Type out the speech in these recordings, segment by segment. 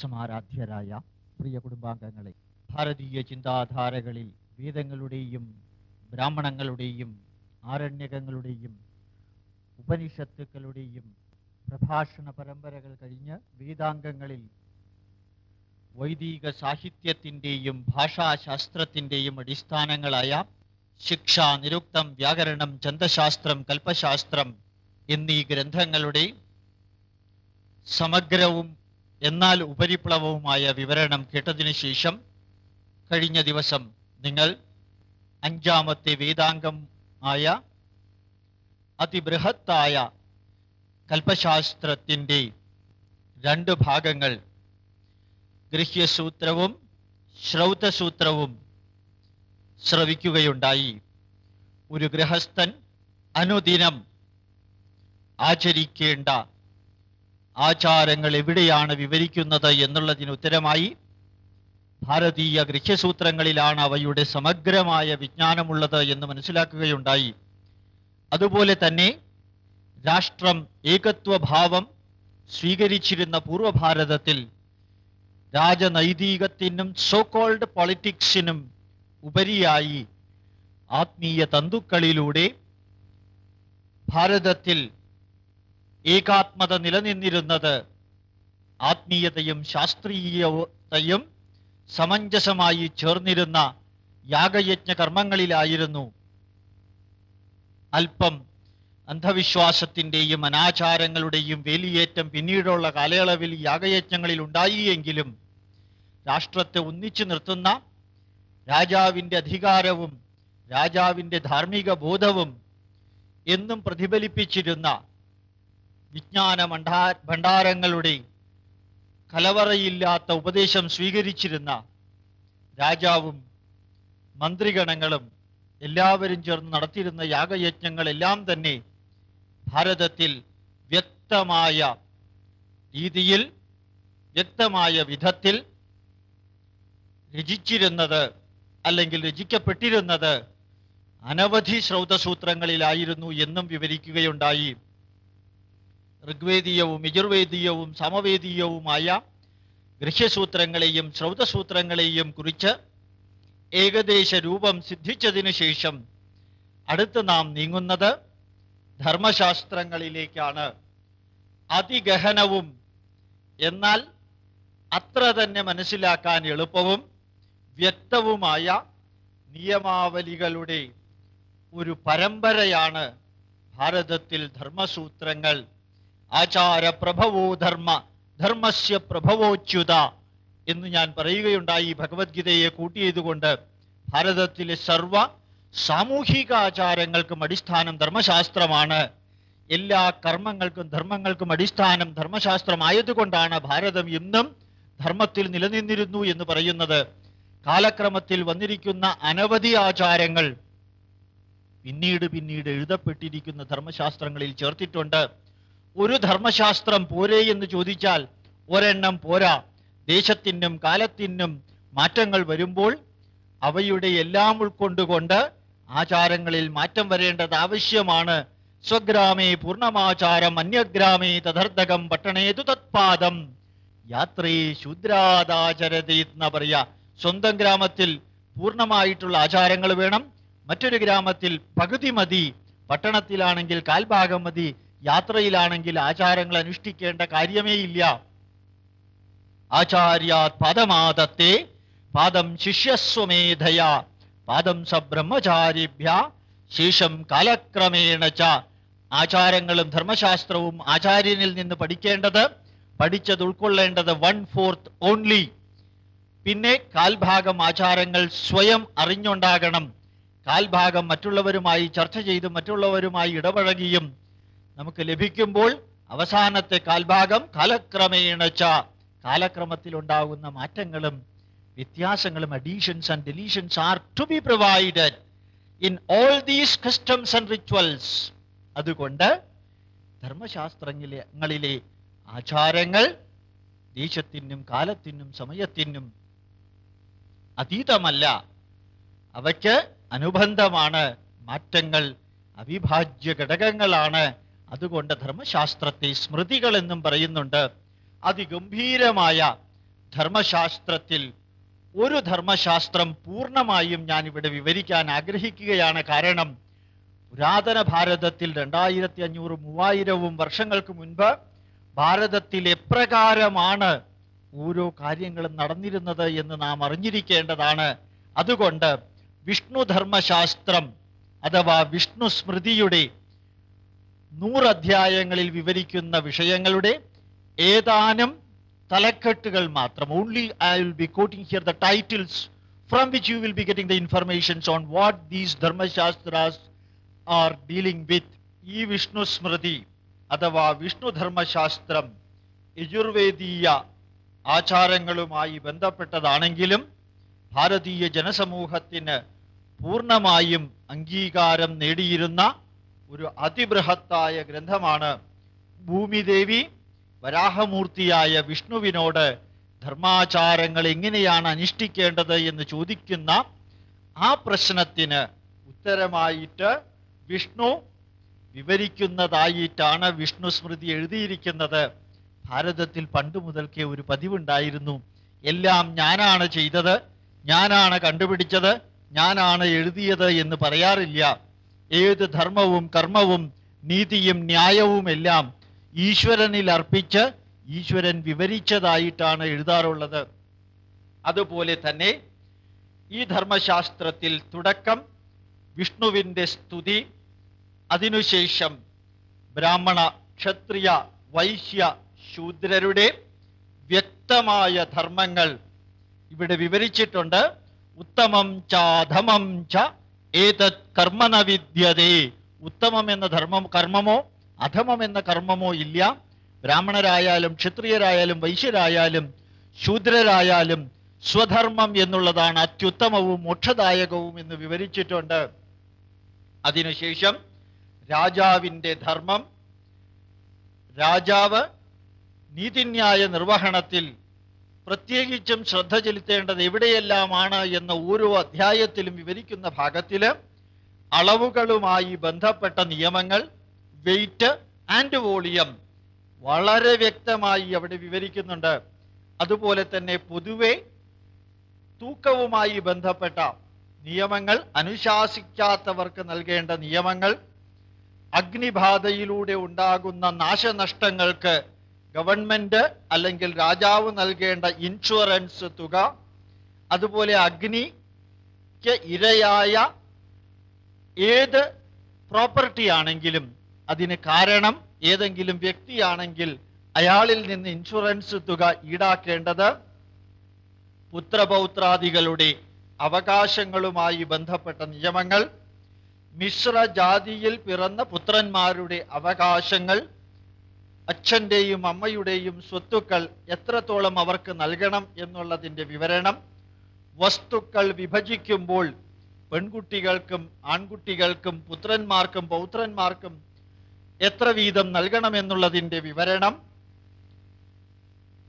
സമാരാധ്യരായ പ്രിയ കുടുംബാംഗങ്ങളെ ഭാരതീയ ചിന്താധാരകളിൽ വേദങ്ങളുടെയും ബ്രാഹ്മണങ്ങളുടെയും ആരണ്യകങ്ങളുടെയും ഉപനിഷത്തുക്കളുടെയും പ്രഭാഷണ പരമ്പരകൾ കഴിഞ്ഞ് വേദാംഗങ്ങളിൽ വൈദിക സാഹിത്യത്തിന്റെയും ഭാഷാശാസ്ത്രത്തിന്റെയും അടിസ്ഥാനങ്ങളായ ശിക്ഷ നിരുക്തം വ്യാകരണം ചന്തശാസ്ത്രം കൽപ്പശാസ്ത്രം എന്നീ ഗ്രന്ഥങ്ങളുടെ സമഗ്രവും എന്നാൽ ഉപരിപ്ലവവുമായ വിവരണം കേട്ടതിനു ശേഷം കഴിഞ്ഞ ദിവസം നിങ്ങൾ അഞ്ചാമത്തെ വേദാംഗം ആയ അതിബൃഹത്തായ കൽപ്പശാസ്ത്രത്തിന്റെ രണ്ട് ഭാഗങ്ങൾ ഗൃഹ്യസൂത്രവും ശ്രൗതസൂത്രവും ശ്രവിക്കുകയുണ്ടായി. ഒരു ഗൃഹസ്ഥൻ അനുദിനം ആചരിക്കേണ്ട ആചാരങ്ങൾ എവിടെയാണ് വിവരിക്കുന്നത് എന്നുള്ളതിന് ഉത്തരമായി ഭാരതീയ ഗൃഹ്യസൂത്രങ്ങളിലാണ് അവയുടെ സമഗ്രമായ വിജ്ഞാനമുള്ളത് എന്ന് മനസ്സിലാക്കുകയുണ്ടായി. അതുപോലെ തന്നെ രാഷ്ട്രം ഏകത്വഭാവം സ്വീകരിച്ചിരുന്ന പൂർവഭാരതത്തിൽ രാജനൈതികത്തിനും സോകോൾഡ് പൊളിറ്റിക്സിനും ഉപരിയായി ആത്മീയ തന്തുക്കളിലൂടെ ഭാരതത്തിൽ ഏകാത്മത നിലനിന്നിരുന്നത് ആത്മീയതയും ശാസ്ത്രീയതയും സമഞ്ജസമായി ചേർന്നിരുന്ന യാഗയജ്ഞ കർമ്മങ്ങളിലായിരുന്നു. അല്പം അന്ധവിശ്വാസത്തിന്റെയും അനാചാരങ്ങളുടെയും വേലിയേറ്റം പിന്നീടുള്ള കാലയളവിൽ യാഗയജ്ഞങ്ങളിൽ ഉണ്ടായി എങ്കിലും രാഷ്ട്രത്തെ ഒന്നിച്ചു നിർത്തുന്ന രാജാവിന്റെ അധികാരവും രാജാവിന്റെ ധാർമ്മിക ബോധവും എന്നും പ്രതിഫലിപ്പിച്ചിരുന്ന വിജ്ഞാന ഭണ്ഡാരങ്ങളുടെ കലവറയില്ലാത്ത ഉപദേശം സ്വീകരിച്ചിരുന്ന രാജാവും മന്ത്രിഗണങ്ങളും എല്ലാവരും ചേർന്ന് നടത്തിയിരുന്ന യാഗയജ്ഞങ്ങളെല്ലാം തന്നെ ഭാരതത്തിൽ വ്യക്തമായ രീതിയിൽ വ്യക്തമായ വിധത്തിൽ രചിച്ചിരുന്നത് അല്ലെങ്കിൽ രചിക്കപ്പെട്ടിരുന്നത് അനവധി ശ്രൗതസൂത്രങ്ങളിലായിരുന്നു എന്നും വിവരിക്കുകയുണ്ടായി. ഋഗ്വേദീയവും യജുർവേദീയവും സമവേദീയവുമായ ഗൃഹ്യസൂത്രങ്ങളെയും ശ്രൗതസൂത്രങ്ങളെയും കുറിച്ച് ഏകദേശ രൂപം സിദ്ധിച്ചതിനു ശേഷം അടുത്ത് നാം നീങ്ങുന്നത് ധർമ്മശാസ്ത്രങ്ങളിലേക്കാണ്. അതിഗഹനവും എന്നാൽ അത്ര തന്നെ മനസ്സിലാക്കാൻ എളുപ്പവും വ്യക്തവുമായ നിയമാവലികളുടെ ഒരു പരമ്പരയാണ് ഭാരതത്തിൽ ധർമ്മസൂത്രങ്ങൾ. ആചാര പ്രഭവോ ധർമ്മ ധർമ്മസ്യ പ്രഭവോച്യുത എന്ന് ഞാൻ പറയുകയുണ്ടായി. ഭഗവത്ഗീതയെ കൂട്ടിയതുകൊണ്ട് ഭാരതത്തിലെ സർവ സാമൂഹിക ആചാരങ്ങൾക്കും അടിസ്ഥാനം ധർമ്മശാസ്ത്രമാണ്. എല്ലാ കർമ്മങ്ങൾക്കും ധർമ്മങ്ങൾക്കും അടിസ്ഥാനം ധർമ്മശാസ്ത്രമായതുകൊണ്ടാണ് ഭാരതം ഇന്നും ധർമ്മത്തിൽ നിലനിന്നിരുന്നു എന്ന് പറയുന്നത്. കാലക്രമത്തിൽ വന്നിരിക്കുന്ന അനവധി ആചാരങ്ങൾ പിന്നീട് പിന്നീട് എഴുതപ്പെട്ടിരിക്കുന്ന ധർമ്മശാസ്ത്രങ്ങളിൽ ചേർത്തിട്ടുണ്ട്. ഒരു ധർമ്മശാസ്ത്രം പോരേ എന്ന് ചോദിച്ചാൽ ഒരെണ്ണം പോരാ. ദേശത്തിനും കാലത്തിനും മാറ്റങ്ങൾ വരുമ്പോൾ അവയുടെ എല്ലാം ഉൾക്കൊണ്ടുകൊണ്ട് ആചാരങ്ങളിൽ മാറ്റം വരേണ്ടത് ആവശ്യമാണ്. സ്വഗ്രാമേ പൂർണമാചാരം അന്യഗ്രാമേ തഥർദ്ധകം പട്ടണേതു തത്പാദം. യാത്രേ ശൂദ്രാദാചരതി എന്ന് പറയാ. സ്വന്തം ഗ്രാമത്തിൽ പൂർണമായിട്ടുള്ള ആചാരങ്ങൾ വേണം. മറ്റൊരു ഗ്രാമത്തിൽ പകുതി മതി. പട്ടണത്തിലാണെങ്കിൽ കാൽഭാഗം മതി. യാത്രയിലാണെങ്കിൽ ആചാരങ്ങൾ അനുഷ്ഠിക്കേണ്ട കാര്യമേ ഇല്ല. ആചാര്യാത് പദമാദത്തെ പാദം ശിഷ്യസ്വമേധയ പാദം സ ബ്രഹ്മചാരിഭ്യ ശേഷം കാലക്രമേണ ച. ആചാരങ്ങളും ധർമ്മശാസ്ത്രവും ആചാര്യനിൽ നിന്ന് പഠിക്കേണ്ടത് പഠിച്ചത് ഉൾക്കൊള്ളേണ്ടത് വൺ ഫോർത്ത് ഓൺലി പിന്നെ കാൽഭാഗം ആചാരങ്ങൾ സ്വയം അറിഞ്ഞുണ്ടാകണം. കാൽഭാഗം മറ്റുള്ളവരുമായി ചർച്ച ചെയ്ത് മറ്റുള്ളവരുമായി ഇടപഴകിയും നമുക്ക് ലഭിക്കുമ്പോൾ അവസാനത്തെ കാൽഭാഗം കാലക്രമത്തിൽ ഉണ്ടാകുന്ന മാറ്റങ്ങളും വ്യത്യാസങ്ങളും additions and deletions are to be provided in all these customs and rituals അതുകൊണ്ട് ധർമ്മശാസ്ത്രങ്ങളിലെ ആചാരങ്ങൾ ദേശത്തിനും കാലത്തിനും സമയത്തിനും അതീതമല്ല. അവയ്ക്ക് അനുബന്ധമാണ് മാറ്റങ്ങൾ അവിഭാജ്യ ഘടകങ്ങളാണ് അതുകൊണ്ട് ധർമ്മശാസ്ത്രത്തെ സ്മൃതികൾ എന്നും പറയുന്നുണ്ട്. അതിഗംഭീരമായ ധർമ്മശാസ്ത്രത്തിൽ ഒരു ധർമ്മശാസ്ത്രം പൂർണമായും ഞാൻ ഇവിടെ വിവരിക്കാൻ ആഗ്രഹിക്കുകയാണ്. കാരണം പുരാതന ഭാരതത്തിൽ രണ്ടായിരത്തി അഞ്ഞൂറ് മൂവായിരവും വർഷങ്ങൾക്ക് മുൻപ് ഭാരതത്തിൽ എപ്രകാരമാണ് ഓരോ കാര്യങ്ങളും നടന്നിരുന്നത് എന്ന് നാം അറിഞ്ഞിരിക്കേണ്ടതാണ്. അതുകൊണ്ട് വിഷ്ണു ധർമ്മശാസ്ത്രം അഥവാ വിഷ്ണു സ്മൃതിയുടെ നൂറ് അധ്യായങ്ങളിൽ വിവരിക്കുന്ന വിഷയങ്ങളുടെ ഏതാനും തലക്കെട്ടുകൾ മാത്രം. Only I will be quoting here the titles from which you will be getting the informations on what these Dharmashastras are dealing with ഈ വിഷ്ണു സ്മൃതി അഥവാ വിഷ്ണു ധർമ്മശാസ്ത്രം യജുർവേദീയ ആചാരങ്ങളുമായി ബന്ധപ്പെട്ടതാണെങ്കിലും ഭാരതീയ ജനസമൂഹത്തിന് പൂർണമായും അംഗീകാരം നേടിയിരുന്ന ഒരു അതിബൃഹത്തായ ഗ്രന്ഥമാണ് ഭൂമിദേവി വരാഹമൂർത്തിയായ വിഷ്ണുവിനോട് ധർമാചാരങ്ങൾ എങ്ങനെയാണ് അനുഷ്ഠിക്കേണ്ടത് എന്ന് ചോദിക്കുന്ന ആ പ്രശ്നത്തിന് ഉത്തരമായിട്ട് വിഷ്ണു വിവരിക്കുന്നതായിട്ടാണ് വിഷ്ണു സ്മൃതി എഴുതിയിരിക്കുന്നത്. ഭാരതത്തിൽ പണ്ട് മുതൽക്കേ ഒരു പതിവുണ്ടായിരുന്നു. എല്ലാം ഞാനാണ് ചെയ്തത് ഞാനാണ് കണ്ടുപിടിച്ചത് ഞാനാണ് എഴുതിയത് എന്ന് പറയാറില്ല. ഏത് ധർമ്മവും കർമ്മവും നീതിയും ന്യായവും എല്ലാം ഈശ്വരനിൽ അർപ്പിച്ച് ഈശ്വരൻ വിവരിച്ചതായിട്ടാണ് എഴുതാറുള്ളത്. അതുപോലെ തന്നെ ഈ ധർമ്മശാസ്ത്രത്തിൽ തുടക്കം വിഷ്ണുവിന്റെ സ്തുതി അതിനുശേഷം ബ്രാഹ്മണ ക്ഷത്രിയ വൈശ്യ ശൂദ്രരുടെ വ്യക്തമായ ധർമ്മങ്ങൾ ഇവിടെ വിവരിച്ചിട്ടുണ്ട്. ഉത്തമം ചാധമം ച ഏതത് കർമ്മന വിദ്യതേ? ഉത്തമം എന്ന ധർമ്മം കർമ്മമോ? അധമം എന്ന കർമ്മമോ ഇല്ല. ബ്രാഹ്മണരായാലും ക്ഷത്രിയരായാലും വൈശ്യരായാലും ശൂദ്രരായാലും സ്വധർമ്മം എന്നുള്ളതാണ് അത്യുത്തമവും മോക്ഷദായകവും എന്ന് വിവരിച്ചിട്ടുണ്ട്. അതിനുശേഷം രാജാവിന്റെ ധർമ്മം രാജാവ് നീതിന്യായ നിർവഹണത്തിൽ പ്രത്യേകിച്ചും ശ്രദ്ധ ചെലുത്തേണ്ടത് എവിടെയെല്ലാമാണ് എന്ന് ഓരോ അധ്യായത്തിലും വിവരിക്കുന്ന ഭാഗത്തിൽ അളവുകളുമായി ബന്ധപ്പെട്ട നിയമങ്ങൾ വെയിറ്റ് ആൻഡ് വോളിയം വളരെ വ്യക്തമായി അവിടെ വിവരിക്കുന്നുണ്ട്. അതുപോലെ തന്നെ പൊതുവെ തൂക്കവുമായി ബന്ധപ്പെട്ട നിയമങ്ങൾ അനുശാസിക്കാത്തവർക്ക് നൽകേണ്ട നിയമങ്ങൾ അഗ്നിബാധയിലൂടെ ഉണ്ടാകുന്ന നാശനഷ്ടങ്ങൾക്ക് ഗവൺമെന്റ് അല്ലെങ്കിൽ രാജാവ് നൽകേണ്ട ഇൻഷുറൻസ് തുക അതുപോലെ അഗ്നിക്ക് ഇരയായ ഏത് പ്രോപ്പർട്ടി ആണെങ്കിലും അതിന് കാരണം ഏതെങ്കിലും വ്യക്തിയാണെങ്കിൽ അയാളിൽ നിന്ന് ഇൻഷുറൻസ് തുക ഈടാക്കേണ്ടത് പുത്രപൗത്രാദികളുടെ അവകാശങ്ങളുമായി ബന്ധപ്പെട്ട നിയമങ്ങൾ മിശ്രജാതിയിൽ പിറന്ന പുത്രന്മാരുടെ അവകാശങ്ങൾ അച്ഛന്റെയും അമ്മയുടെയും സ്വത്തുക്കൾ എത്രത്തോളം അവർക്ക് നൽകണം എന്നുള്ളതിന്റെ വിവരണം. വസ്തുക്കൾ വിഭജിക്കുമ്പോൾ പെൺകുട്ടികൾക്കും ആൺകുട്ടികൾക്കും പുത്രന്മാർക്കും പൗത്രന്മാർക്കും എത്ര വീതം നൽകണമെന്നുള്ളതിന്റെ വിവരണം.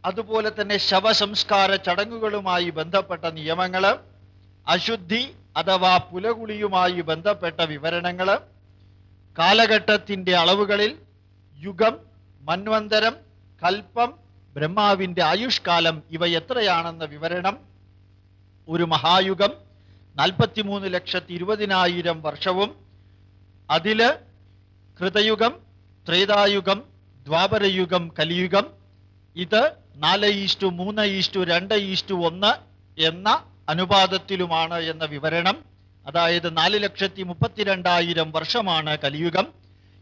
അതുപോലെ തന്നെ ശവസംസ്കാര ചടങ്ങുകളുമായി ബന്ധപ്പെട്ട നിയമങ്ങൾ അശുദ്ധി അഥവാ പുലകുളിയുമായി ബന്ധപ്പെട്ട വിവരണങ്ങൾ കാലഘട്ടത്തിന്റെ അളവുകളിൽ യുഗം മന്വന്തരം കൽപ്പം ബ്രഹ്മാവിന്റെ ആയുഷ്കാലം ഇവ എത്രയാണെന്ന വിവരണം. ഒരു മഹായുഗം നാൽപ്പത്തിമൂന്ന് ലക്ഷത്തി ഇരുപതിനായിരം വർഷവും. അതിൽ കൃതയുഗം ത്രേതായുഗം ദ്വാപരയുഗം കലിയുഗം. ഇത് നാല് ഈസ്റ്റു മൂന്ന് ഈസ്റ്റു രണ്ട് ഈസ്റ്റു ഒന്ന് എന്ന അനുപാതത്തിലുമാണ് എന്ന വിവരണം. അതായത് നാല് ലക്ഷത്തി മുപ്പത്തിരണ്ടായിരം വർഷമാണ് കലിയുഗം.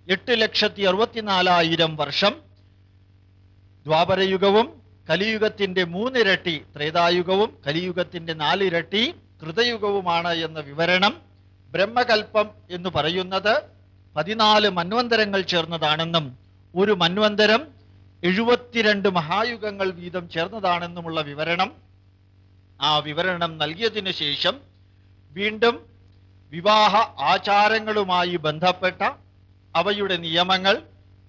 എട്ട് ലക്ഷത്തി അറുപത്തിനാലായിരം വർഷം ദ്വാപരയുഗവും കലിയുഗത്തിന്റെ മൂന്നിരട്ടി ത്രേതായുഗവും കലിയുഗത്തിന്റെ നാലിരട്ടി കൃതയുഗവുമാണ് എന്ന വിവരണം ബ്രഹ്മകൽപ്പം എന്ന് പറയുന്നത് പതിനാല് മന്വന്തരങ്ങൾ ചേർന്നതാണെന്നും ഒരു മന്വന്തരം എഴുപത്തിരണ്ട് മഹായുഗങ്ങൾ വീതം ചേർന്നതാണെന്നുമുള്ള വിവരണം ആ വിവരണം നൽകിയതിനു ശേഷം വീണ്ടും വിവാഹ ആചാരങ്ങളുമായി ബന്ധപ്പെട്ട അവയുടെ നിയമങ്ങൾ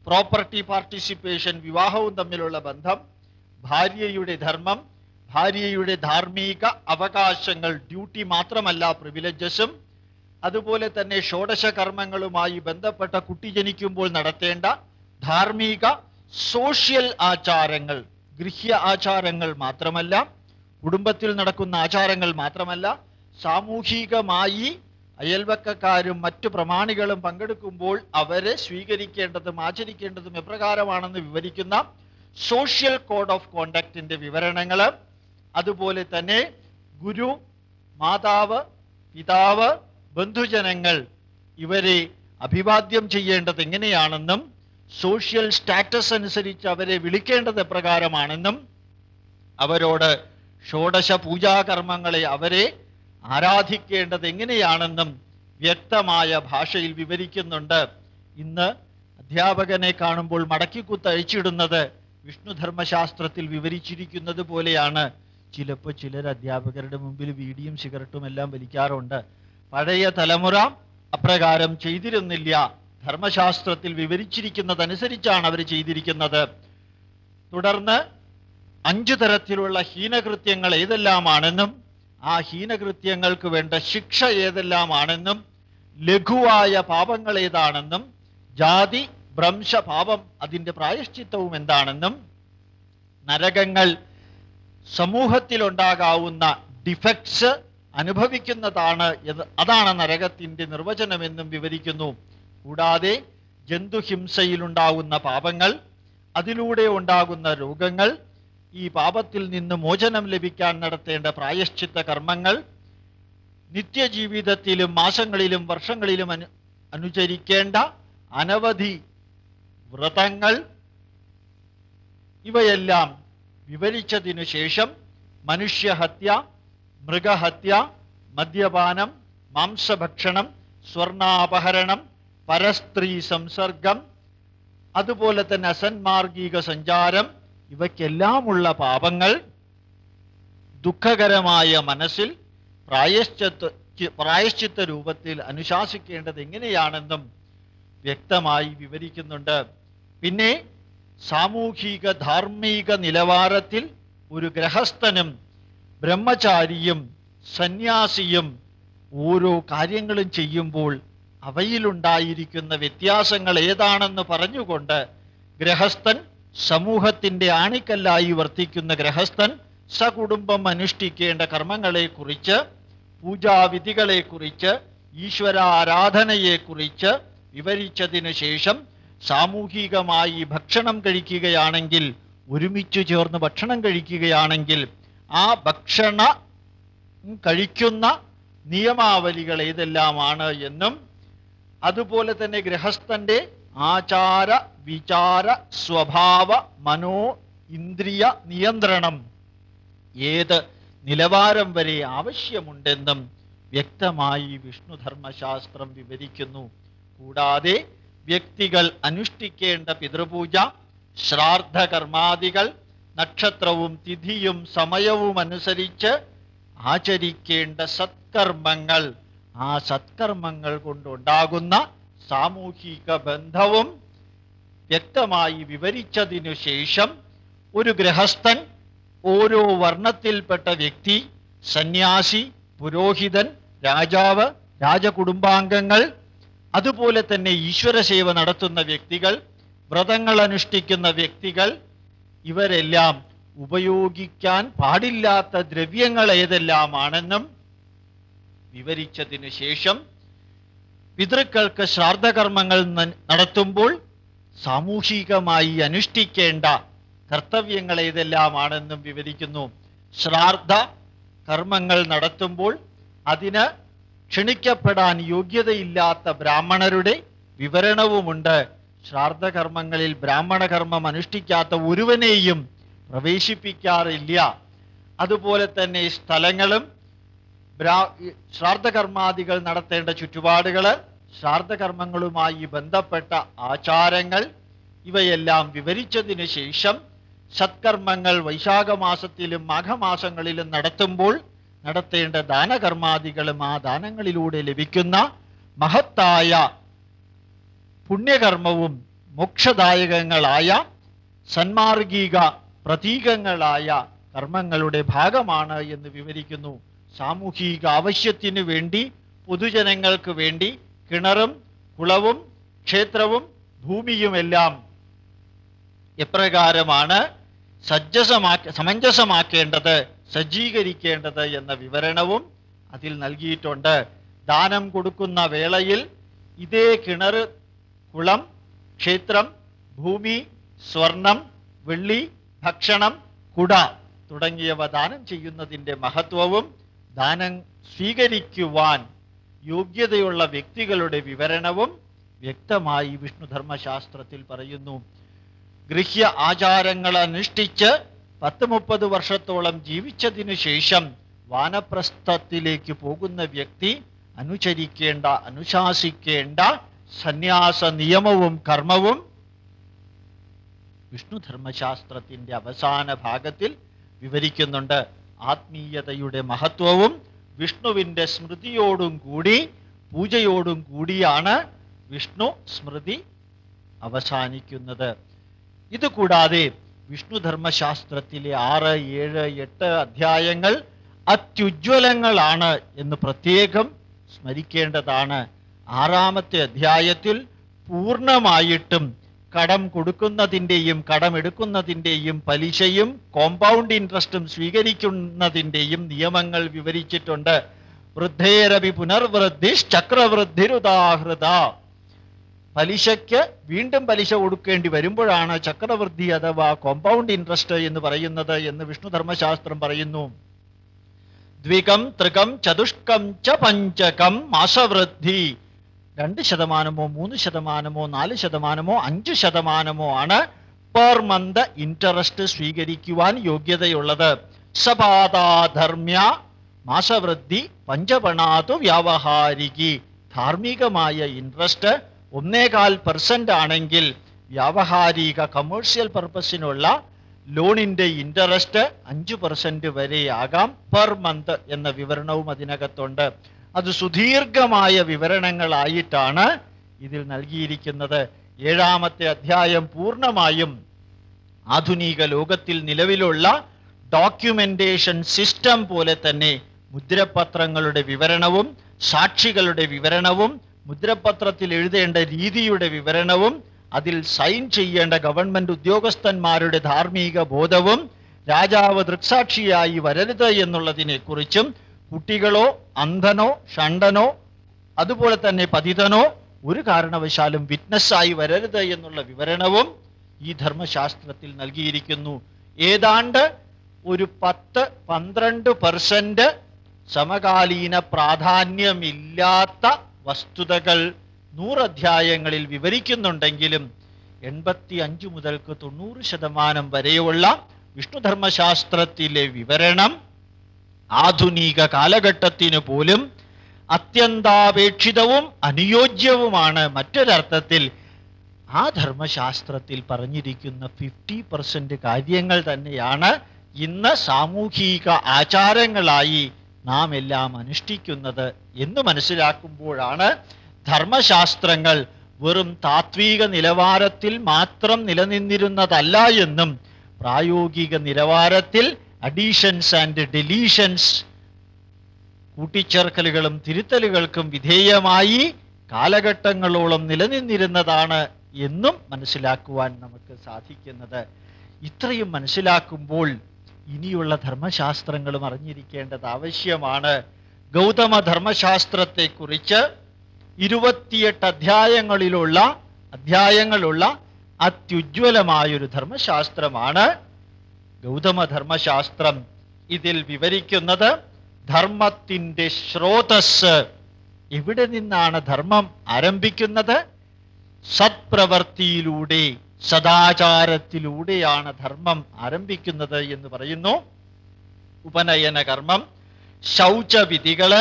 പ്രോപ്പർട്ടി പാർട്ടിസിപ്പേഷൻ വിവാഹവും തമ്മിലുള്ള ബന്ധം ഭാര്യയുടെ ധർമ്മം ഭാര്യയുടെ ധാർമ്മിക അവകാശങ്ങൾ ഡ്യൂട്ടി മാത്രമല്ല പ്രിവിലേജസും അതുപോലെ തന്നെ ഷോഡശ കർമ്മങ്ങളുമായി ബന്ധപ്പെട്ട കുട്ടി ജനിക്കുമ്പോൾ നടത്തേണ്ട ധാർമ്മിക സോഷ്യൽ ആചാരങ്ങൾ ഗൃഹ്യ ആചാരങ്ങൾ മാത്രമല്ല കുടുംബത്തിൽ നടക്കുന്ന ആചാരങ്ങൾ മാത്രമല്ല സാമൂഹികമായി അയൽവക്കക്കാരും മറ്റു പ്രമാണികളും പങ്കെടുക്കുമ്പോൾ അവരെ സ്വീകരിക്കേണ്ടതും ആചരിക്കേണ്ടതും എപ്രകാരമാണെന്ന് വിവരിക്കുന്ന സോഷ്യൽ കോഡ് ഓഫ് കോണ്ടക്റ്റിന്റെ വിവരണങ്ങൾ അതുപോലെ തന്നെ ഗുരു മാതാവ് പിതാവ് ബന്ധുജനങ്ങൾ ഇവരെ അഭിവാദ്യം ചെയ്യേണ്ടത് എങ്ങനെയാണെന്നും സോഷ്യൽ സ്റ്റാറ്റസ് അനുസരിച്ച് അവരെ വിളിക്കേണ്ടത് എപ്രകാരമാണെന്നും അവരോട് ഷോഡശ പൂജാകർമ്മങ്ങളെ അവരെ ആരാധിക്കേണ്ടത് എങ്ങനെയാണെന്നും വ്യക്തമായ ഭാഷയിൽ വിവരിക്കുന്നുണ്ട്. ഇന്ന് അധ്യാപകനെ കാണുമ്പോൾ മടക്കിക്കുത്ത് അഴിച്ചിടുന്നത് വിഷ്ണുധർമ്മശാസ്ത്രത്തിൽ വിവരിച്ചിരിക്കുന്നത് പോലെയാണ്. ചിലപ്പോൾ ചിലർ അധ്യാപകരുടെ മുമ്പിൽ വീടിയും സിഗരറ്റും എല്ലാം വലിക്കാറുണ്ട്. പഴയ തലമുറ അപ്രകാരം ചെയ്തിരുന്നില്ല. ധർമ്മശാസ്ത്രത്തിൽ വിവരിച്ചിരിക്കുന്നതനുസരിച്ചാണ് അവർ ചെയ്തിരിക്കുന്നത്. തുടർന്ന് അഞ്ചു തരത്തിലുള്ള ഹീനകൃത്യങ്ങൾ ഏതെല്ലാമാണെന്നും ആ ഹീനകൃത്യങ്ങൾക്ക് വേണ്ട ശിക്ഷ ഏതെല്ലാമാണെന്നും ലഘുവായ പാപങ്ങൾ ഏതാണെന്നും ജാതി ഭ്രംശ പാപം അതിന്റെ പ്രായശ്ചിത്തവും എന്താണെന്നും നരകങ്ങൾ സമൂഹത്തിലുണ്ടാകാവുന്ന ഡിഫക്ട്സ് അനുഭവിക്കുന്നതാണ് അതാണ് നരകത്തിന്റെ നിർവചനമെന്നും വിവരിക്കുന്നു. കൂടാതെ ജന്തുഹിംസയിലുണ്ടാകുന്ന പാപങ്ങൾ അതിലൂടെ ഉണ്ടാകുന്ന രോഗങ്ങൾ ഈ പാപത്തിൽ നിന്ന് മോചനം ലഭിക്കാൻ നടത്തേണ്ട പ്രായശ്ചിത്ത കർമ്മങ്ങൾ നിത്യജീവിതത്തിലും മാസങ്ങളിലും വർഷങ്ങളിലും അനു അനുചരിക്കേണ്ട അനവധി വ്രതങ്ങൾ ഇവയെല്ലാം വിവരിച്ചതിനു ശേഷം മനുഷ്യഹത്യ മൃഗഹത്യ മദ്യപാനം മാംസഭക്ഷണം സ്വർണാപഹരണം പരസ്ത്രീ സംസർഗം അതുപോലെ തന്നെ അസന്മാർഗിക സഞ്ചാരം ഇവയ്ക്കെല്ലാമുള്ള പാപങ്ങൾ ദുഃഖകരമായ മനസ്സിൽ പ്രായശ്ചിത്ത പ്രായശ്ചിത്ത രൂപത്തിൽ അനുശാസിക്കേണ്ടത് എങ്ങനെയാണെന്നും വ്യക്തമായി വിവരിക്കുന്നുണ്ട്. പിന്നെ സാമൂഹിക ധാർമ്മിക നിലവാരത്തിൽ ഒരു ഗ്രഹസ്ഥനും ബ്രഹ്മചാരിയും സന്യാസിയും ഓരോ കാര്യങ്ങളും ചെയ്യുമ്പോൾ അവയിലുണ്ടായിരിക്കുന്ന വ്യത്യാസങ്ങൾ ഏതാണെന്ന് പറഞ്ഞുകൊണ്ട് ഗ്രഹസ്ഥൻ സമൂഹത്തിന്റെ ആണിക്കല്ലായി വർത്തിക്കുന്ന ഗ്രഹസ്ഥൻ സകുടുംബം അനുഷ്ഠിക്കേണ്ട കർമ്മങ്ങളെക്കുറിച്ച് പൂജാവിധികളെക്കുറിച്ച് ഈശ്വരാരാധനയെക്കുറിച്ച് വിവരിച്ചതിന് ശേഷം സാമൂഹികമായി ഭക്ഷണം കഴിക്കുകയാണെങ്കിൽ ഒരുമിച്ച് ചേർന്ന് ഭക്ഷണം കഴിക്കുകയാണെങ്കിൽ ആ ഭക്ഷണ കഴിക്കുന്ന നിയമാവലികൾ ഏതെല്ലാമാണ് എന്നും അതുപോലെ തന്നെ ഗൃഹസ്ഥന്റെ ആചാര വിചാര സ്വഭാവ മനോ ഇന്ദ്രിയ നിയന്ത്രണം. ഏത് നിലവാരം വരെ ആവശ്യമുണ്ടെന്നും വ്യക്തമായി വിഷ്ണുധർമ്മശാസ്ത്രം വിവരിക്കുന്നു. കൂടാതെ വ്യക്തികൾ അനുഷ്ഠിക്കേണ്ട പിതൃപൂജ ശ്രാദ്ധകർമാദികൾ നക്ഷത്രവും തിഥിയും സമയവും അനുസരിച്ച് ആചരിക്കേണ്ട സത്കർമ്മങ്ങൾ. ആ സത്കർമ്മങ്ങൾ കൊണ്ടുണ്ടാകുന്ന സാമൂഹിക ബന്ധവും വ്യക്തമായി വിവരിച്ചതിനു ശേഷം ഒരു ഗൃഹസ്ഥൻ ഓരോ വർണത്തിൽപ്പെട്ട വ്യക്തി സന്യാസി പുരോഹിതൻ രാജാവ് രാജകുടുംബാംഗങ്ങൾ അതുപോലെ തന്നെ ഈശ്വര സേവ നടത്തുന്ന വ്യക്തികൾ വ്രതങ്ങൾ അനുഷ്ഠിക്കുന്ന വ്യക്തികൾ ഇവരെല്ലാം ഉപയോഗിക്കാൻ പാടില്ലാത്ത ദ്രവ്യങ്ങൾ ഏതെല്ലാമാണെന്നും വിവരിച്ചതിനു ശേഷം പിതൃക്കൾക്ക് ശ്രാദ്ധകർമ്മങ്ങൾ നടത്തുമ്പോൾ സാമൂഹികമായി അനുഷ്ഠിക്കേണ്ട കർത്തവ്യങ്ങൾ ഏതെല്ലാമാണെന്നും വിവരിക്കുന്നു. ശ്രാദ്ധ കർമ്മങ്ങൾ നടത്തുമ്പോൾ അതിന് ക്ഷണിക്കപ്പെടാൻ യോഗ്യതയില്ലാത്ത ബ്രാഹ്മണരുടെ വിവരണവുമുണ്ട്. ശ്രാദ്ധകർമ്മങ്ങളിൽ ബ്രാഹ്മണകർമ്മം അനുഷ്ഠിക്കാത്ത ഒരുവനെയും പ്രവേശിപ്പിക്കാറില്ല. അതുപോലെ തന്നെ സ്ഥലങ്ങളും ശ്രാദ്ധകർമാദികൾ നടത്തേണ്ട ചുറ്റുപാടുകൾ ശ്രാദ്ധകർമ്മങ്ങളുമായി ബന്ധപ്പെട്ട ആചാരങ്ങൾ ഇവയെല്ലാം വിവരിച്ചതിന് ശേഷം സത്കർമ്മങ്ങൾ വൈശാഖ മാസത്തിലും മാഘമാസങ്ങളിലും നടത്തുമ്പോൾ നടത്തേണ്ട ദാനകർമാദികളും ആ ദാനങ്ങളിലൂടെ ലഭിക്കുന്ന മഹത്തായ പുണ്യകർമ്മവും മോക്ഷദായകങ്ങളായ സന്മാർഗിക പ്രതീകങ്ങളായ കർമ്മങ്ങളുടെ ഭാഗമാണ് എന്ന് വിവരിക്കുന്നു. സാമൂഹിക ആവശ്യത്തിനു വേണ്ടി പൊതുജനങ്ങൾക്ക് വേണ്ടി കിണറും കുളവും ക്ഷേത്രവും ഭൂമിയുമെല്ലാം എപ്രകാരമാണ് സജ്ജസമാക്ക സമഞ്ജസമാക്കേണ്ടത് സജ്ജീകരിക്കേണ്ടത് എന്ന വിവരണവും അതിൽ നൽകിയിട്ടുണ്ട്. ദാനം കൊടുക്കുന്ന വേളയിൽ ഇതേ കിണർ കുളം ക്ഷേത്രം ഭൂമി സ്വർണം വെള്ളി ഭക്ഷണം കുട തുടങ്ങിയവ ദാനം ചെയ്യുന്നതിന്റെ മഹത്വവും ദാനം സ്വീകരിക്കുവാൻ യോഗ്യതയുള്ള വ്യക്തികളുടെ വിവരണവും വ്യക്തമായി വിഷ്ണുധർമ്മശാസ്ത്രത്തിൽ പറയുന്നു. ഗൃഹ്യ ആചാരങ്ങൾ അനുഷ്ഠിച്ച് പത്ത് മുപ്പത് വർഷത്തോളം ജീവിച്ചതിനു ശേഷം വാനപ്രസ്ഥത്തിലേക്ക് പോകുന്ന വ്യക്തി അനുചരിക്കേണ്ട അനുശാസിക്കേണ്ട സന്യാസ നിയമവും കർമ്മവും വിഷ്ണുധർമ്മശാസ്ത്രത്തിന്റെ അവസാന ഭാഗത്തിൽ വിവരിക്കുന്നുണ്ട്. ആത്മീയതയുടെ മഹത്വവും വിഷ്ണുവിന്റെ സ്മൃതിയോടും കൂടി പൂജയോടും കൂടിയാണ് വിഷ്ണു സ്മൃതി അവസാനിക്കുന്നത്. ഇത് കൂടാതെ വിഷ്ണു ധർമ്മശാസ്ത്രത്തിലെ ആറ് ഏഴ് എട്ട് അധ്യായങ്ങൾ അത്യുജ്വലങ്ങളാണ് എന്ന് പ്രത്യേകം സ്മരിക്കേണ്ടതാണ്. ആറാമത്തെ അധ്യായത്തിൽ പൂർണമായിട്ടും കടം കൊടുക്കുന്നതിന്റെയും കടമെടുക്കുന്നതിന്റെയും പലിശയും കോമ്പൗണ്ട് ഇൻട്രസ്റ്റും സ്വീകരിക്കുന്നതിന്റെയും നിയമങ്ങൾ വിവരിച്ചിട്ടുണ്ട്. വൃദ്ധേരവി പുനർവൃദ്ധി ചക്രവൃദ്ധിരുദാഹൃത. പലിശയ്ക്ക് വീണ്ടും പലിശ കൊടുക്കേണ്ടി വരുമ്പോഴാണ് ചക്രവൃദ്ധി അഥവാ കോമ്പൗണ്ട് ഇൻട്രസ്റ്റ് എന്ന് പറയുന്നത് എന്ന് വിഷ്ണുധർമ്മശാസ്ത്രം പറയുന്നു. ദ്വികം ത്രികം ചതുഷ്കം ച പഞ്ചകം മാസവൃദ്ധി. രണ്ട് ശതമാനമോ മൂന്ന് ശതമാനമോ നാല് ശതമാനമോ അഞ്ച് ശതമാനമോ ആണ് പെർ മന്ത് ഇൻട്രസ്റ്റ് സ്വീകരിക്കുവാൻ യോഗ്യതയുള്ളത്. സപാതാധർമ്മ്യ മാസവൃദ്ധി പഞ്ചപണാതു വ്യാവഹാരികി. ധാർമ്മികമായ ഇൻട്രസ്റ്റ് ഒന്നേകാൽ പെർസെന്റ് ആണെങ്കിൽ വ്യാവഹാരിക കമേഴ്ഷ്യൽ പർപ്പസിനുള്ള ലോണിന്റെ ഇൻട്രസ്റ്റ് അഞ്ച് പെർസെന്റ് വരെയാകാം പെർ മന്ത് എന്ന വിവരണവും അതിനകത്തുണ്ട്. അത് സുദീർഘമായ വിവരണങ്ങളായിട്ടാണ് ഇതിൽ നൽകിയിരിക്കുന്നത്. ഏഴാമത്തെ അധ്യായം പൂർണമായും ആധുനിക ലോകത്തിൽ നിലവിലുള്ള ഡോക്യുമെന്റേഷൻ സിസ്റ്റം പോലെ തന്നെ മുദ്രപത്രങ്ങളുടെ വിവരണവും സാക്ഷികളുടെ വിവരണവും മുദ്രപത്രത്തിൽ എഴുതേണ്ട രീതിയുടെ വിവരണവും അതിൽ സൈൻ ചെയ്യേണ്ട ഗവൺമെന്റ് ഉദ്യോഗസ്ഥന്മാരുടെ ധാർമ്മിക ബോധവും രാജാവ് ദൃക്സാക്ഷിയായി വരരുത് എന്നുള്ളതിനെ കുറിച്ചും കുട്ടികളോ അന്ധനോ ഷണ്ടനോ അതുപോലെ തന്നെ പതിതനോ ഒരു കാരണവശാലും വിറ്റ്നസ്സായി വരരുത് എന്നുള്ള വിവരണവും ഈ ധർമ്മശാസ്ത്രത്തിൽ നൽകിയിരിക്കുന്നു. ഏതാണ്ട് ഒരു പത്ത് പന്ത്രണ്ട് പെർസെന്റ് സമകാലീന പ്രാധാന്യമില്ലാത്ത വസ്തുതകൾ നൂറധ്യായങ്ങളിൽ വിവരിക്കുന്നുണ്ടെങ്കിലും എൺപത്തി അഞ്ച് മുതൽക്ക് തൊണ്ണൂറ് ശതമാനം വരെയുള്ള വിഷ്ണുധർമ്മശാസ്ത്രത്തിലെ വിവരണം ആധുനിക കാലഘട്ടത്തിന് പോലും അത്യന്താപേക്ഷിതവും അനുയോജ്യവുമാണ് മറ്റൊരർത്ഥത്തിൽ ആ ധർമ്മശാസ്ത്രത്തിൽ പറഞ്ഞിരിക്കുന്ന ഫിഫ്റ്റി പെർസെന്റ് കാര്യങ്ങൾ തന്നെയാണ് ഇന്ന് സാമൂഹിക ആചാരങ്ങളായി നാം എല്ലാം അനുഷ്ഠിക്കുന്നത് എന്ന് മനസ്സിലാക്കുമ്പോഴാണ് ധർമ്മശാസ്ത്രങ്ങൾ വെറും താത്വിക നിലവാരത്തിൽ മാത്രം നിലനിന്നിരുന്നതല്ല എന്നും പ്രായോഗിക നിലവാരത്തിൽ അഡീഷൻസ് ആൻഡ് ഡെലീഷൻസ് കൂട്ടിച്ചേർക്കലുകളും തിരുത്തലുകൾക്കും വിധേയമായി കാലഘട്ടങ്ങളോളം നിലനിന്നിരുന്നതാണ് എന്നും മനസ്സിലാക്കുവാൻ നമുക്ക് സാധിക്കുന്നത്. ഇത്രയും മനസ്സിലാക്കുമ്പോൾ ഇനിയുള്ള ധർമ്മശാസ്ത്രങ്ങളും അറിഞ്ഞിരിക്കേണ്ടത് ആവശ്യമാണ്. ഗൗതമ ധർമ്മശാസ്ത്രത്തെക്കുറിച്ച് ഇരുപത്തിയെട്ട് അധ്യായങ്ങളിലുള്ള അധ്യായങ്ങളുള്ള അത്യുജ്വലമായൊരു ധർമ്മശാസ്ത്രമാണ്. ഗൗതമ ധർമ്മശാസ്ത്രം ഇതിൽ വിവരിക്കുന്നത് ധർമ്മത്തിന്റെ സ്രോതസ് എവിടെ നിന്നാണ് ധർമ്മം ആരംഭിക്കുന്നത്? സത്പ്രവർത്തിയിലൂടെ സദാചാരത്തിലൂടെയാണ് ധർമ്മം ആരംഭിക്കുന്നത് എന്ന് പറയുന്നു. ഉപനയന കർമ്മം ശൗചവിധികൾ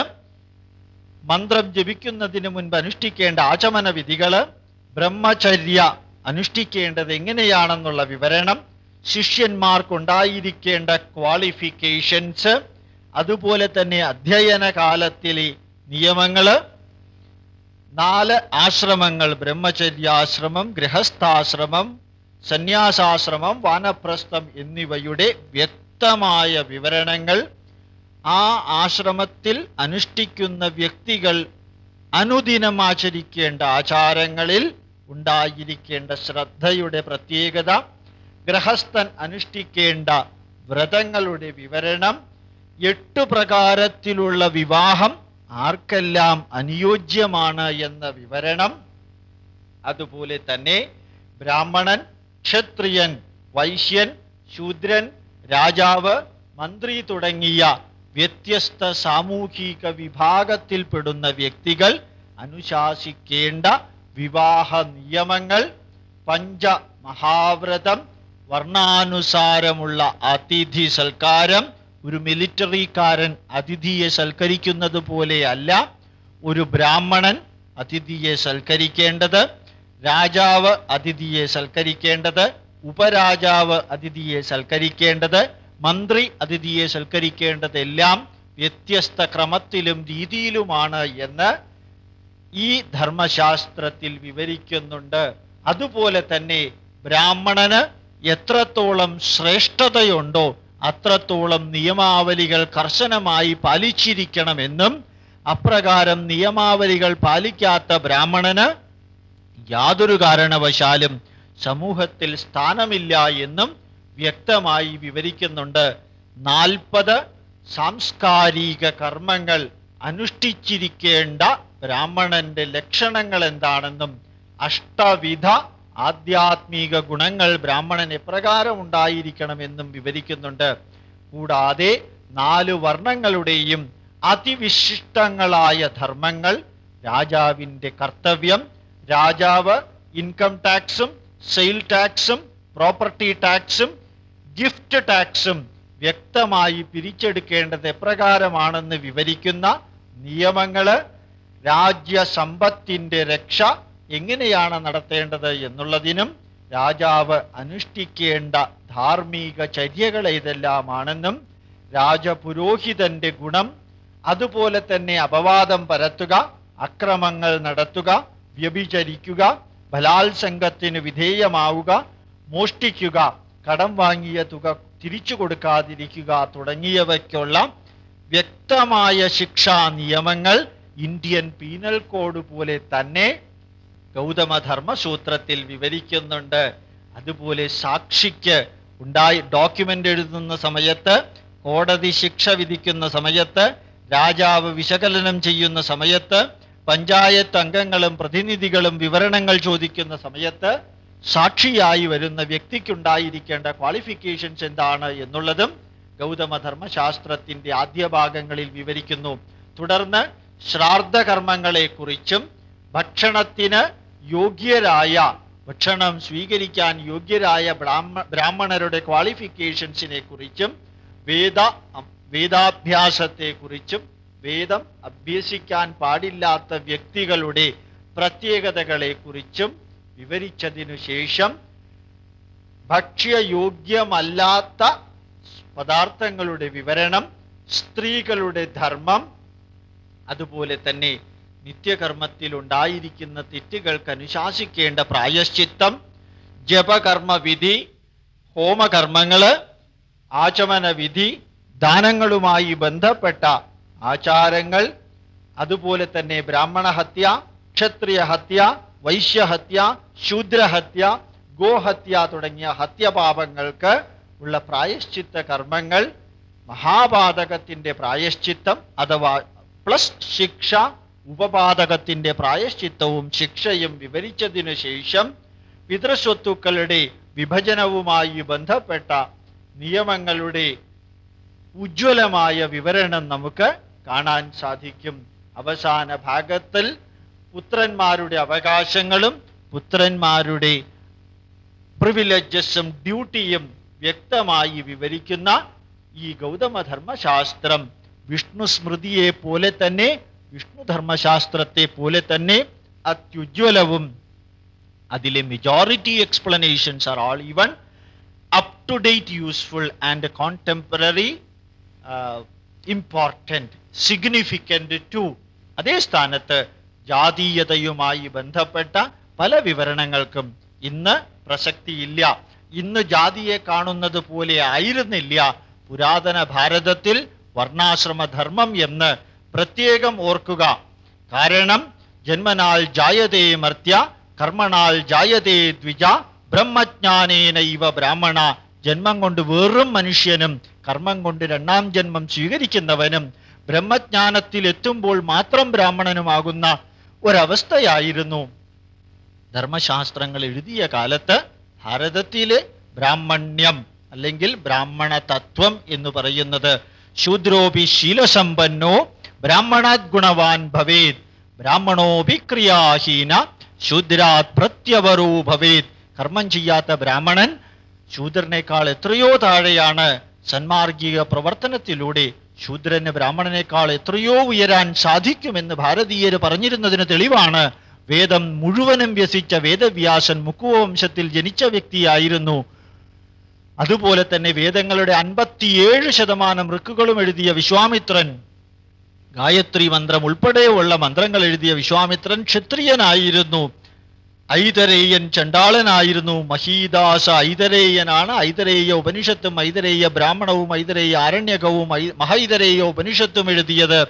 മന്ത്രം ജപിക്കുന്നതിന് മുൻപ് അനുഷ്ഠിക്കേണ്ട ആചമന വിധികൾ ബ്രഹ്മചര്യ അനുഷ്ഠിക്കേണ്ടത് എങ്ങനെയാണെന്നുള്ള വിവരണം ശിഷ്യന്മാർക്കുണ്ടായിരിക്കേണ്ട ക്വാളിഫിക്കേഷൻസ് അതുപോലെ തന്നെ അധ്യയന കാലത്തിലെ നിയമങ്ങൾ നാല് ആശ്രമങ്ങൾ ബ്രഹ്മചര്യാശ്രമം ഗൃഹസ്ഥാശ്രമം സന്യാസാശ്രമം വാനപ്രസ്ഥം എന്നിവയുടെ വ്യക്തമായ വിവരണങ്ങൾ. ആ ആശ്രമത്തിൽ അനുഷ്ഠിക്കുന്ന വ്യക്തികൾ അനുദിനം ആചരിക്കേണ്ട ആചാരങ്ങളിൽ ഉണ്ടായിരിക്കേണ്ട ശ്രദ്ധയുടെ പ്രത്യേകത ഗ്രഹസ്ഥൻ അനുഷ്ഠിക്കേണ്ട വ്രതങ്ങളുടെ വിവരണം എട്ടു പ്രകാരത്തിലുള്ള വിവാഹം ആർക്കെല്ലാം അനുയോജ്യമാണ് എന്ന വിവരണം. അതുപോലെ തന്നെ ബ്രാഹ്മണൻ ക്ഷത്രിയൻ വൈശ്യൻ ശൂദ്രൻ രാജാവ് മന്ത്രി തുടങ്ങിയ വ്യത്യസ്ത സാമൂഹിക വിഭാഗത്തിൽപ്പെടുന്ന വ്യക്തികൾ അനുശാസിക്കേണ്ട വിവാഹ നിയമങ്ങൾ പഞ്ച മഹാവ്രതം വർണാനുസാരമുള്ള അതിഥി സൽക്കാരം ഒരു മിലിറ്ററിക്കാരൻ അതിഥിയെ സൽക്കരിക്കുന്നത് പോലെയല്ല. ഒരു ബ്രാഹ്മണൻ അതിഥിയെ സൽക്കരിക്കേണ്ടത് രാജാവ് അതിഥിയെ സൽക്കരിക്കേണ്ടത് ഉപരാജാവ് അതിഥിയെ സൽക്കരിക്കേണ്ടത് മന്ത്രി അതിഥിയെ സൽക്കരിക്കേണ്ടതെല്ലാം വ്യത്യസ്ത ക്രമത്തിലും രീതിയിലുമാണ് എന്ന് ഈ ധർമ്മശാസ്ത്രത്തിൽ വിവരിക്കുന്നുണ്ട്. അതുപോലെ തന്നെ ബ്രാഹ്മണന് എത്രത്തോളം ശ്രേഷ്ഠതയുണ്ടോ അത്രത്തോളം നിയമാവലികൾ കർശനമായി പാലിച്ചിരിക്കണമെന്നും അപ്രകാരം നിയമാവലികൾ പാലിക്കാത്ത ബ്രാഹ്മണന് യാതൊരു കാരണവശാലും സമൂഹത്തിൽ സ്ഥാനമില്ല എന്നും വ്യക്തമായി വിവരിക്കുന്നുണ്ട്. നാൽപ്പത് സാംസ്കാരിക കർമ്മങ്ങൾ അനുഷ്ഠിച്ചിരിക്കേണ്ട ബ്രാഹ്മണന്റെ ലക്ഷണങ്ങൾ എന്താണെന്നും അഷ്ടവിധ ആധ്യാത്മിക ഗുണങ്ങൾ ബ്രാഹ്മണൻ എപ്രകാരം ഉണ്ടായിരിക്കണമെന്നും വിവരിക്കുന്നുണ്ട്. കൂടാതെ നാല് വർണങ്ങളുടെയും അതിവിശിഷ്ടങ്ങളായ ധർമ്മങ്ങൾ രാജാവിന്റെ കർത്തവ്യം രാജാവ് ഇൻകം ടാക്സും സെയിൽ ടാക്സും പ്രോപ്പർട്ടി ടാക്സും ഗിഫ്റ്റ് ടാക്സും വ്യക്തമായി പിരിച്ചെടുക്കേണ്ടത് എപ്രകാരമാണെന്ന് വിവരിക്കുന്ന നിയമങ്ങൾ രാജ്യസമ്പത്തിന്റെ രക്ഷ എങ്ങനെയാണ് നടത്തേണ്ടത് എന്നുള്ളതിനും രാജാവ് അനുഷ്ഠിക്കേണ്ട ധാർമ്മിക ചര്യകൾ ഏതെല്ലാമാണെന്നും രാജപുരോഹിതന്റെ ഗുണം അതുപോലെ തന്നെ അപവാദം പരത്തുക അക്രമങ്ങൾ നടത്തുക വ്യഭിചരിക്കുക ബലാത്സംഗത്തിന് വിധേയമാവുക മോഷ്ടിക്കുക കടം വാങ്ങിയ തുക തിരിച്ചു കൊടുക്കാതിരിക്കുക തുടങ്ങിയവയ്ക്കുള്ള വ്യക്തമായ ശിക്ഷാ നിയമങ്ങൾ ഇന്ത്യൻ പീനൽ കോഡ് പോലെ തന്നെ ഗൗതമധർമ്മ സൂത്രത്തിൽ വിവരിക്കുന്നുണ്ട്. അതുപോലെ സാക്ഷിക്ക് ഉണ്ടായി ഡോക്യുമെന്റ് എഴുതുന്ന സമയത്ത് കോടതി ശിക്ഷ വിധിക്കുന്ന സമയത്ത് രാജാവ് വിശകലനം ചെയ്യുന്ന സമയത്ത് പഞ്ചായത്ത് അംഗങ്ങളും പ്രതിനിധികളും വിവരണങ്ങൾ ചോദിക്കുന്ന സമയത്ത് സാക്ഷിയായി വരുന്ന വ്യക്തിക്കുണ്ടായിരിക്കേണ്ട ക്വാളിഫിക്കേഷൻസ് എന്താണ് എന്നുള്ളതും ഗൗതമധർമ്മ ശാസ്ത്രത്തിന്റെ ആദ്യ ഭാഗങ്ങളിൽ വിവരിക്കുന്നു. തുടർന്ന് ശ്രാദ്ധകർമ്മങ്ങളെ കുറിച്ചും ഭക്ഷണത്തിന് യോഗ്യരായ ഭക്ഷണം സ്വീകരിക്കാൻ യോഗ്യരായ ബ്രാഹ്മ ബ്രാഹ്മണരുടെ ക്വാളിഫിക്കേഷൻസിനെ കുറിച്ചും വേദ വേദാഭ്യാസത്തെ കുറിച്ചും വേദം അഭ്യസിക്കാൻ പാടില്ലാത്ത വ്യക്തികളുടെ പ്രത്യേകതകളെ കുറിച്ചും വിവരിച്ചതിനു ശേഷം ഭക്ഷ്യയോഗ്യമല്ലാത്ത പദാർത്ഥങ്ങളുടെ വിവരണം സ്ത്രീകളുടെ ധർമ്മം അതുപോലെ തന്നെ നിത്യകർമ്മത്തിൽ ഉണ്ടായിരിക്കുന്ന തെറ്റുകൾക്ക് അനുശാസിക്കേണ്ട പ്രായശ്ചിത്തം ജപകർമ്മ വിധി ഹോമകർമ്മങ്ങൾ ആചമന വിധി ദാനങ്ങളുമായി ബന്ധപ്പെട്ട ആചാരങ്ങൾ അതുപോലെ തന്നെ ബ്രാഹ്മണഹത്യ ക്ഷത്രിയഹത്യ ക്ഷത്രിയ ഹത്യ വൈശ്യഹത്യ ശൂദ്രഹത്യ ഗോഹത്യ തുടങ്ങിയ ഹത്യപാപങ്ങൾക്ക് ഉള്ള പ്രായശ്ചിത്ത കർമ്മങ്ങൾ മഹാപാതകത്തിന്റെ പ്രായശ്ചിത്തം അഥവാ പ്ലസ് ശിക്ഷ ഉപപാതകത്തിന്റെ പ്രായശ്ചിത്തവും ശിക്ഷയും വിവരിച്ചതിനു ശേഷം പിതൃസ്വത്തുക്കളുടെ വിഭജനവുമായി ബന്ധപ്പെട്ട നിയമങ്ങളുടെ ഉജ്ജ്വലമായ വിവരണം നമുക്ക് കാണാൻ സാധിക്കും. അവസാന ഭാഗത്തിൽ പുത്രന്മാരുടെ അവകാശങ്ങളും പുത്രന്മാരുടെ പ്രിവിലേജസും ഡ്യൂട്ടിയും വ്യക്തമായി വിവരിക്കുന്ന ഈ ഗൗതമധർമ്മശാസ്ത്രം വിഷ്ണു സ്മൃതിയെ പോലെ തന്നെ വിഷ്ണു ധർമ്മശാസ്ത്രത്തെ പോലെ തന്നെ അത്യുജ്വലവും അതിലെ majority explanations are all even up to date useful and contemporary important significant to അതേ സ്ഥാനത്ത് ജാതീയതയുമായി ബന്ധപ്പെട്ട പല വിവരണങ്ങൾക്കും ഇന്ന് പ്രസക്തിയില്ല. ഇന്ന് ജാതിയെ കാണുന്നത് പോലെ ആയിരുന്നില്ല. പുരാതന ഭാരതത്തിൽ വർണാശ്രമധർമ്മം എന്ന് പ്രത്യേകം ഓർക്കുക. കാരണം ജന്മനാൽ ജായതേ മർത്യ കർമ്മണാൽ ജായതേ ദ്വിജ ബ്രഹ്മജ്ഞാനേന ഇവ ബ്രാഹ്മണ. ജന്മം കൊണ്ട് വെറും മനുഷ്യനും കർമ്മം കൊണ്ട് രണ്ടാം ജന്മം സ്വീകരിക്കുന്നവനും ബ്രഹ്മജ്ഞാനത്തിൽ എത്തുമ്പോൾ മാത്രം ബ്രാഹ്മണനുമാകുന്ന ഒരവസ്ഥയായിരുന്നു. ധർമ്മശാസ്ത്രങ്ങൾ എഴുതിയ കാലത്ത് ഭാരതത്തിലെ ബ്രാഹ്മണ്യം അല്ലെങ്കിൽ ബ്രാഹ്മണ തത്വം എന്ന് പറയുന്നത് ശൂദ്രോപി ശീലസമ്പന്നോ ബ്രാഹ്മണാത് ഗുണവാൻ ഭവേത്. ബ്രാഹ്മണോഭിക്രിയാഹീന ശൂദ്രാത് പ്രത്യവരോ ഭവേത്. കർമ്മം ചെയ്യാത്ത ബ്രാഹ്മണൻ ശൂദ്രനേക്കാൾ എത്രയോ താഴെയാണ് സന്മാർഗിക പ്രവർത്തനത്തിലൂടെ ശൂദ്രന് ബ്രാഹ്മണനേക്കാൾ എത്രയോ ഉയരാൻ സാധിക്കുമെന്ന് ഭാരതീയർ പറഞ്ഞിരുന്നതിന് തെളിവാണ് വേദം മുഴുവനും വ്യസിച്ച വേദവ്യാസൻ മുക്കുവംശത്തിൽ ജനിച്ച വ്യക്തിയായിരുന്നു. അതുപോലെ തന്നെ വേദങ്ങളുടെ അൻപത്തിയേഴ് ശതമാനം ഋക്കുകളും എഴുതിയ വിശ്വാമിത്രൻ ഗായത്രി മന്ത്രം ഉൾപ്പെടെയുള്ള മന്ത്രങ്ങൾ എഴുതിയ വിശ്വാമിത്രൻ ക്ഷത്രിയനായിരുന്നു. ഐതരേയൻ ചണ്ടാളനായിരുന്നു മഹീദാസ ഐതരേയനാണ്. ഐതരേയ ഉപനിഷത്തും ഐതരേയ ബ്രാഹ്മണവും ഐതരേയ ആരണ്യകവും മഹൈതരേയ ഉപനിഷത്തും എഴുതിയത്.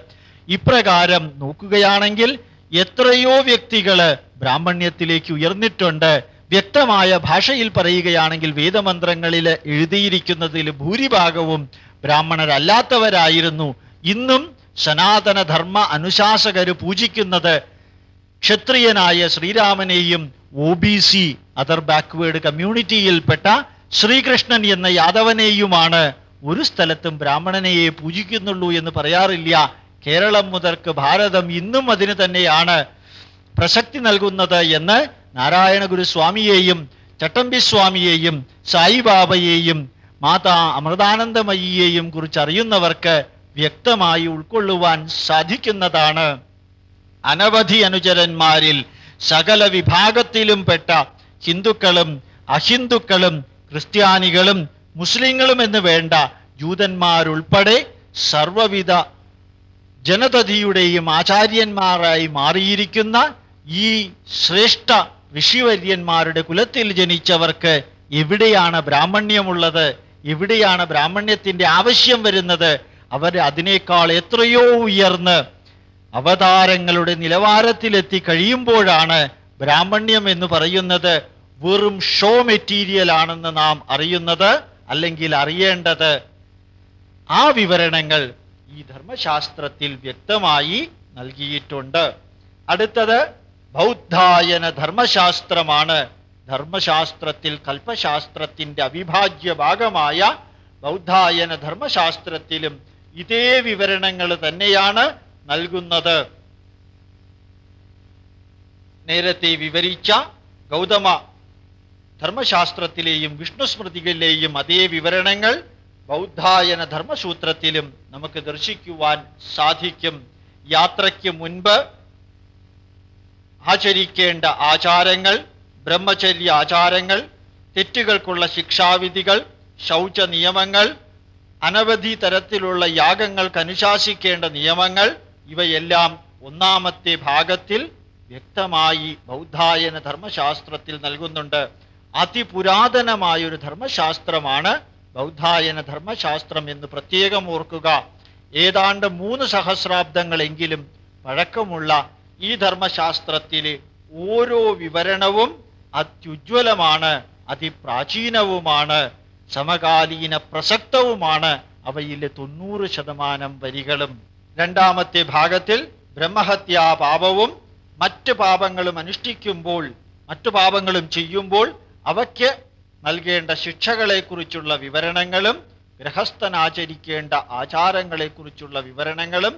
ഇപ്രകാരം നോക്കുകയാണെങ്കിൽ എത്രയോ വ്യക്തികൾ ബ്രാഹ്മണ്യത്തിലേക്ക് ഉയർന്നിട്ടുണ്ട്. വ്യക്തമായ ഭാഷയിൽ പറയുകയാണെങ്കിൽ വേദമന്ത്രങ്ങളിൽ എഴുതിയിരിക്കുന്നതിൽ ഭൂരിഭാഗവും ബ്രാഹ്മണരല്ലാത്തവരായിരുന്നു. ഇന്നും സനാതന അനുശാസകർ പൂജിക്കുന്നത് ക്ഷത്രിയനായ ശ്രീരാമനെയും O B C other backward കമ്മ്യൂണിറ്റിയിൽപ്പെട്ട Sreekrishnan എന്ന യാദവനെയുമാണ് ഒരു സ്ഥലത്തും ബ്രാഹ്മണനെയെ പൂജിക്കുന്നുള്ളൂ എന്ന് പറയാറില്ല. കേരളം മുതൽക്ക് ഭാരതം ഇന്നും അതിന് തന്നെയാണ് പ്രസക്തി നൽകുന്നത് എന്ന് നാരായണ ഗുരുസ്വാമിയെയും ചട്ടമ്പി സ്വാമിയെയും സായിബാബയെയും മാതാ അമൃതാനന്ദമയിയെയും കുറിച്ച് അറിയുന്നവർക്ക് വ്യക്തമായി ഉൾക്കൊള്ളുവാൻ സാധിക്കുന്നതാണ്. അനവധി അനുചരന്മാരിൽ സകല വിഭാഗത്തിലും പെട്ട ഹിന്ദുക്കളും അഹിന്ദുക്കളും ക്രിസ്ത്യാനികളും മുസ്ലിങ്ങളും എന്ന് വേണ്ട ജൂതന്മാരുൾപ്പെടെ സർവവിധ ജനതതിയുടെയും ആചാര്യന്മാരായി മാറിയിരിക്കുന്ന ഈ ശ്രേഷ്ഠ ഋഷിവര്യന്മാരുടെ കുലത്തിൽ ജനിച്ചവർക്ക് എവിടെയാണ് ബ്രാഹ്മണ്യമുള്ളത്. എവിടെയാണ് ബ്രാഹ്മണ്യത്തിന്റെ ആവശ്യം വരുന്നത്. അവർ അതിനേക്കാൾ എത്രയോ ഉയർന്ന് അവതാരങ്ങളുടെ നിലവാരത്തിലെത്തി കഴിയുമ്പോഴാണ് ബ്രാഹ്മണ്യം എന്ന് പറയുന്നത് വെറും ഷോ മെറ്റീരിയൽ ആണെന്ന് നാം അറിയുന്നത് അല്ലെങ്കിൽ അറിയേണ്ടത്. ആ വിവരണങ്ങൾ ഈ ധർമ്മശാസ്ത്രത്തിൽ വ്യക്തമായി നൽകിയിട്ടുണ്ട്. അടുത്തത് ബൗദ്ധായന ധർമ്മശാസ്ത്രമാണ്. ധർമ്മശാസ്ത്രത്തിൽ കൽപ്പശാസ്ത്രത്തിന്റെ അവിഭാജ്യ ഭാഗമായ ബൗദ്ധായന ധർമ്മശാസ്ത്രത്തിലും ഇതേ വിവരണങ്ങൾ തന്നെയാണ് നൽകുന്നത്. നേരത്തെ വിവരിച്ച ഗൗതമ ധർമ്മശാസ്ത്രത്തിലെയും വിഷ്ണുസ്മൃതികളിലെയും അതേ വിവരണങ്ങൾ ബൗദ്ധായന ധർമ്മസൂത്രത്തിലും നമുക്ക് ദർശിക്കുവാൻ സാധിക്കും. യാത്രയ്ക്ക് മുൻപ് ആചരിക്കേണ്ട ആചാരങ്ങൾ ബ്രഹ്മചര്യ ആചാരങ്ങൾ തെറ്റുകൾക്കുള്ള ശിക്ഷാവിധികൾ ശൗച നിയമങ്ങൾ അനവധി തരത്തിലുള്ള യാഗങ്ങൾക്ക് അനുശാസിക്കേണ്ട നിയമങ്ങൾ ഇവയെല്ലാം ഒന്നാമത്തെ ഭാഗത്തിൽ വ്യക്തമായി ബൗദ്ധായന ധർമ്മശാസ്ത്രത്തിൽ നൽകുന്നുണ്ട്. അതിപുരാതനമായൊരു ധർമ്മശാസ്ത്രമാണ് ബൗദ്ധായന ധർമ്മശാസ്ത്രം എന്ന് പ്രത്യേകം ഓർക്കുക. ഏതാണ്ട് മൂന്ന് സഹസ്രാബ്ദങ്ങളെങ്കിലും പഴക്കമുള്ള ഈ ധർമ്മശാസ്ത്രത്തിലെ ഓരോ വിവരണവും അത്യുജ്വലമാണ് അതിപ്രാചീനവുമാണ്. സമകാലീന പ്രസക്തവുമാണ് അവയിലെ തൊണ്ണൂറ് ശതമാനം വരികളും. രണ്ടാമത്തെ ഭാഗത്തിൽ ബ്രഹ്മഹത്യാ പാപവും മറ്റ് പാപങ്ങളും അനുഷ്ഠിക്കുമ്പോൾ മറ്റു പാപങ്ങളും ചെയ്യുമ്പോൾ അവയ്ക്ക് നൽകേണ്ട ശിക്ഷകളെക്കുറിച്ചുള്ള വിവരണങ്ങളും ഗൃഹസ്ഥനാചരിക്കേണ്ട ആചാരങ്ങളെക്കുറിച്ചുള്ള വിവരണങ്ങളും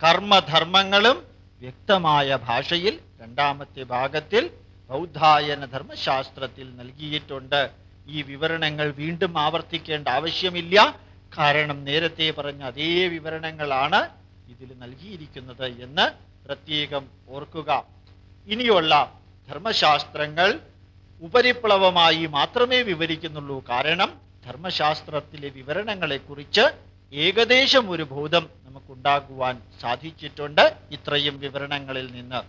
കർമ്മധർമ്മങ്ങളും വ്യക്തമായ ഭാഷയിൽ രണ്ടാമത്തെ ഭാഗത്തിൽ ബൗദ്ധായന ധർമ്മശാസ്ത്രത്തിൽ നൽകിയിട്ടുണ്ട്. ഈ വിവരണങ്ങൾ വീണ്ടും ആവർത്തിക്കേണ്ട ആവശ്യമില്ല. കാരണം നേരത്തെ പറഞ്ഞ അതേ വിവരണങ്ങളാണ് ഇതിൽ നൽകിയിരിക്കുന്നത് എന്ന് പ്രത്യേകം ഓർക്കുക. ഇനിയുള്ള ധർമ്മശാസ്ത്രങ്ങൾ ഉപരിപ്ലവമായി മാത്രമേ വിവരിക്കുന്നുള്ളൂ. കാരണം ധർമ്മശാസ്ത്രത്തിലെ വിവരണങ്ങളെക്കുറിച്ച് ഏകദേശം ഒരു ബോധം നമുക്കുണ്ടാകുവാൻ സാധിച്ചിട്ടുണ്ട് ഇത്രയും വിവരണങ്ങളിൽ നിന്ന്.